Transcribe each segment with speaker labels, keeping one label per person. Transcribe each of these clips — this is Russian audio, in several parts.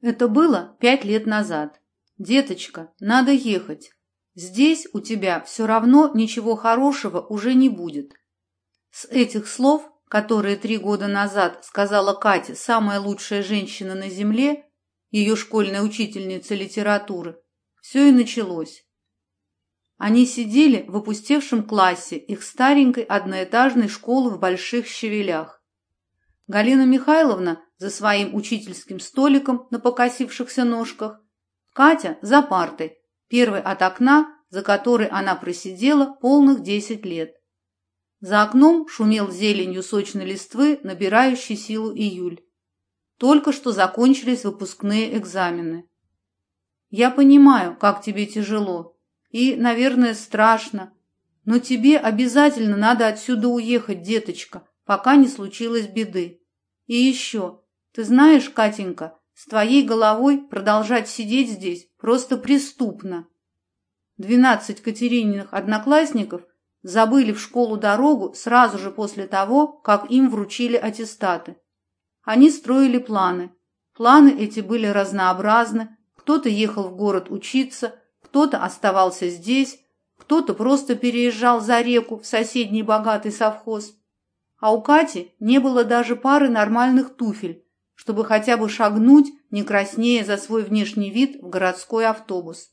Speaker 1: Это было пять лет назад. Деточка, надо ехать. Здесь у тебя все равно ничего хорошего уже не будет. С этих слов, которые три года назад сказала Катя, самая лучшая женщина на земле, ее школьная учительница литературы, все и началось. Они сидели в опустевшем классе их старенькой одноэтажной школы в Больших Щавелях. Галина Михайловна за своим учительским столиком на покосившихся ножках, Катя за партой, первой от окна, за которой она просидела полных десять лет. За окном шумел зеленью сочной листвы, набирающий силу июль. Только что закончились выпускные экзамены. Я понимаю, как тебе тяжело, и, наверное, страшно, но тебе обязательно надо отсюда уехать, деточка, пока не случилось беды. И еще, ты знаешь, Катенька, с твоей головой продолжать сидеть здесь просто преступно. Двенадцать Катерининых одноклассников забыли в школу дорогу сразу же после того, как им вручили аттестаты. Они строили планы. Планы эти были разнообразны. Кто-то ехал в город учиться, кто-то оставался здесь, кто-то просто переезжал за реку в соседний богатый совхоз. А у Кати не было даже пары нормальных туфель, чтобы хотя бы шагнуть, не краснея за свой внешний вид, в городской автобус.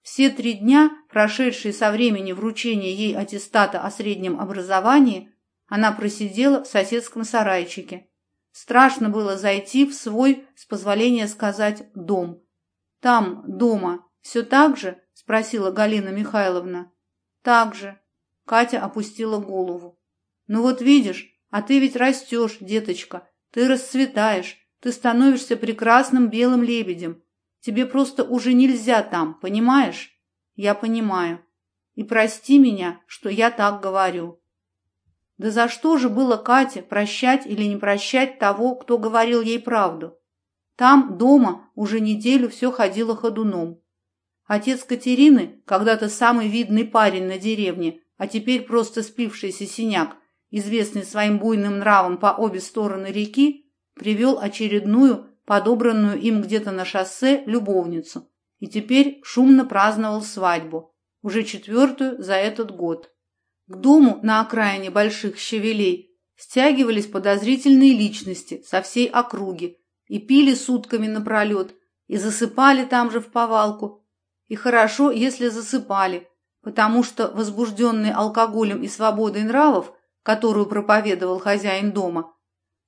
Speaker 1: Все три дня, прошедшие со времени вручения ей аттестата о среднем образовании, она просидела в соседском сарайчике. Страшно было зайти в свой, с позволения сказать, дом. Там, дома, все так же? Спросила Галина Михайловна. Так же. Катя опустила голову. Ну вот видишь, а ты ведь растешь, деточка. Ты расцветаешь, ты становишься прекрасным белым лебедем. Тебе просто уже нельзя там, понимаешь? Я понимаю. И прости меня, что я так говорю. Да за что же было Кате прощать или не прощать того, кто говорил ей правду? Там, дома, уже неделю все ходило ходуном. Отец Катерины, когда-то самый видный парень на деревне, а теперь просто спившийся синяк, известный своим буйным нравом по обе стороны реки, привел очередную, подобранную им где-то на шоссе, любовницу и теперь шумно праздновал свадьбу, уже четвертую за этот год. К дому на окраине больших щавелей стягивались подозрительные личности со всей округи и пили сутками напролет, и засыпали там же в повалку. И хорошо, если засыпали, потому что возбужденный алкоголем и свободой нравов, которую проповедовал хозяин дома,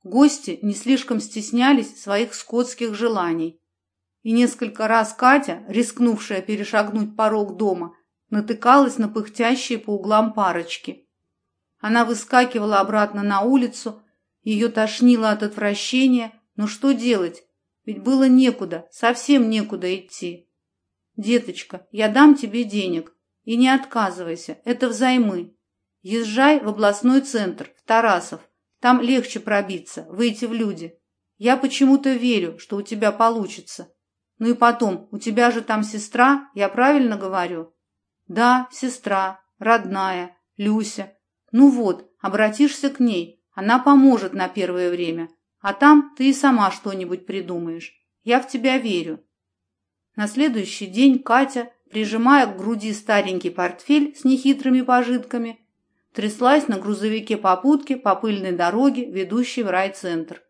Speaker 1: гости не слишком стеснялись своих скотских желаний. И несколько раз Катя, рискнувшая перешагнуть порог дома, натыкалась на пыхтящие по углам парочки. Она выскакивала обратно на улицу, ее тошнило от отвращения, но что делать? Ведь было некуда, совсем некуда идти. «Деточка, я дам тебе денег, и не отказывайся, это взаймы. Езжай в областной центр, в Тарасов, там легче пробиться, выйти в люди. Я почему-то верю, что у тебя получится. Ну и потом, у тебя же там сестра, я правильно говорю?» Да, сестра, родная, Люся. Ну вот, обратишься к ней, она поможет на первое время, а там ты и сама что-нибудь придумаешь. Я в тебя верю. На следующий день Катя, прижимая к груди старенький портфель с нехитрыми пожитками, тряслась на грузовике попутки по пыльной дороге, ведущей в райцентр.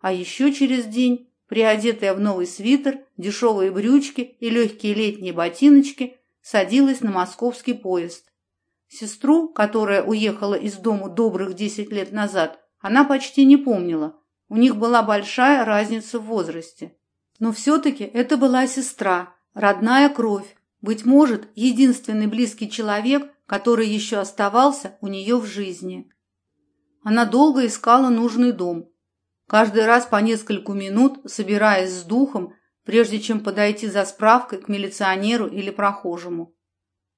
Speaker 1: А еще через день, приодетая в новый свитер, дешевые брючки и легкие летние ботиночки, садилась на московский поезд. Сестру, которая уехала из дому добрых десять лет назад, она почти не помнила. У них была большая разница в возрасте. Но все-таки это была сестра, родная кровь, быть может, единственный близкий человек, который еще оставался у нее в жизни. Она долго искала нужный дом. Каждый раз по нескольку минут, собираясь с духом, прежде чем подойти за справкой к милиционеру или прохожему.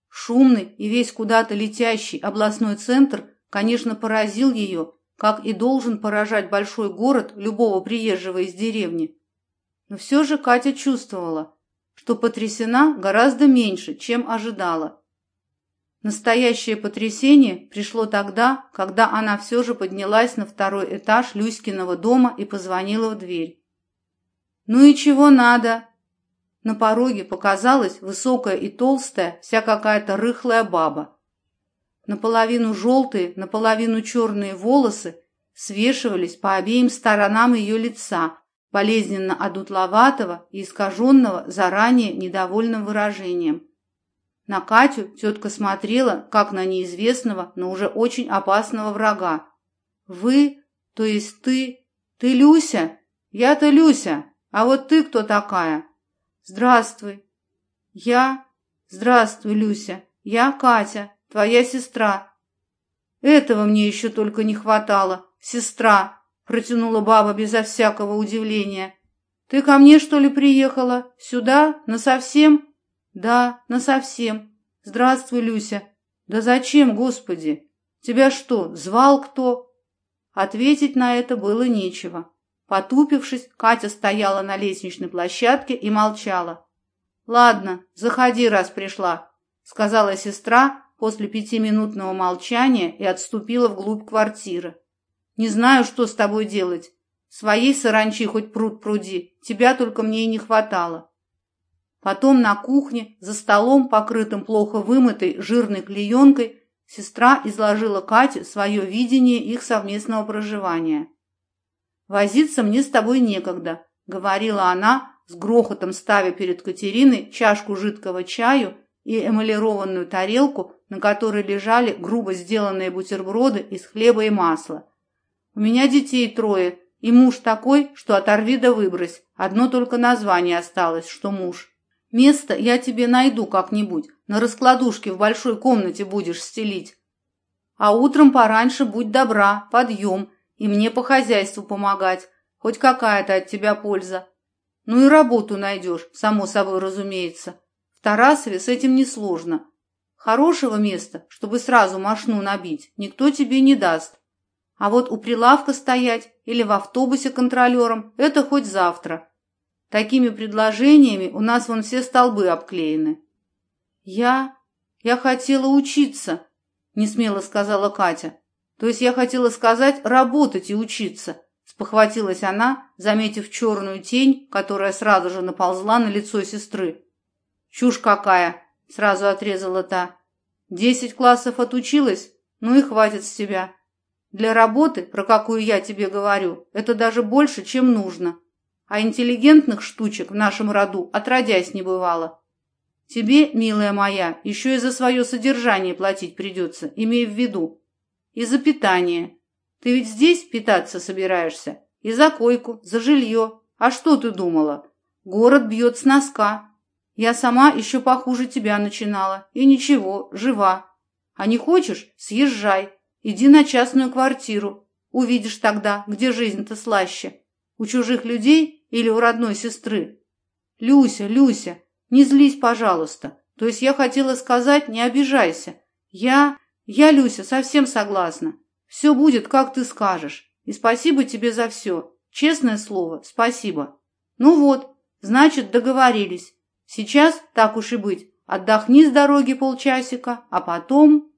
Speaker 1: Шумный и весь куда-то летящий областной центр, конечно, поразил ее, как и должен поражать большой город любого приезжего из деревни. Но все же Катя чувствовала, что потрясена гораздо меньше, чем ожидала. Настоящее потрясение пришло тогда, когда она все же поднялась на второй этаж Люськиного дома и позвонила в дверь. Ну и чего надо? На пороге показалась высокая и толстая, вся какая-то рыхлая баба. Наполовину желтые, наполовину черные волосы свешивались по обеим сторонам ее лица, болезненно одутловатого и искаженного заранее недовольным выражением. На Катю тетка смотрела, как на неизвестного, но уже очень опасного врага. «Вы? То есть ты? Ты Люся? Я-то Люся, а вот ты кто такая?» «Здравствуй». «Я?» «Здравствуй, Люся. Я Катя, твоя сестра». «Этого мне еще только не хватало. Сестра», — протянула баба безо всякого удивления. «Ты ко мне, что ли, приехала? Сюда? Насовсем?» «Да, насовсем. Здравствуй, Люся». «Да зачем, Господи? Тебя что, звал кто?» Ответить на это было нечего. Потупившись, Катя стояла на лестничной площадке и молчала. «Ладно, заходи, раз пришла», — сказала сестра после пятиминутного молчания и отступила вглубь квартиры. «Не знаю, что с тобой делать. Своей саранчи хоть пруд пруди, тебя только мне и не хватало». Потом на кухне, за столом, покрытым плохо вымытой жирной клеенкой, сестра изложила Кате свое видение их совместного проживания. «Возиться мне с тобой некогда», — говорила она, с грохотом ставя перед Катериной чашку жидкого чаю и эмалированную тарелку, на которой лежали грубо сделанные бутерброды из хлеба и масла. «У меня детей трое, и муж такой, что оторви да выбрось. Одно только название осталось, что муж. Место я тебе найду как-нибудь, на раскладушке в большой комнате будешь стелить. А утром пораньше будь добра, подъем, и мне по хозяйству помогать, хоть какая-то от тебя польза. Ну и работу найдешь, само собой разумеется. В Тарасове с этим несложно. Хорошего места, чтобы сразу мошну набить, никто тебе не даст. А вот у прилавка стоять или в автобусе контролером – это хоть завтра. Такими предложениями у нас вон все столбы обклеены. Я... я хотела учиться, – несмело сказала Катя. То есть я хотела сказать работать и учиться, спохватилась она, заметив черную тень, которая сразу же наползла на лицо сестры. Чушь какая, сразу отрезала та. Десять классов отучилась, ну и хватит с тебя. Для работы, про какую я тебе говорю, это даже больше, чем нужно. А интеллигентных штучек в нашем роду отродясь не бывало. Тебе, милая моя, еще и за свое содержание платить придется, имея в виду. И за питание. Ты ведь здесь питаться собираешься? И за койку, за жилье. А что ты думала? Город бьет с носка. Я сама еще похуже тебя начинала. И ничего, жива. А не хочешь – съезжай. Иди на частную квартиру. Увидишь тогда, где жизнь-то слаще. У чужих людей или у родной сестры. Люся, Люся, не злись, пожалуйста. То есть я хотела сказать, не обижайся. Я... Я, Люся, совсем согласна. Все будет, как ты скажешь. И спасибо тебе за все. Честное слово, спасибо. Ну вот, значит, договорились. Сейчас, так уж и быть, отдохни с дороги полчасика, а потом...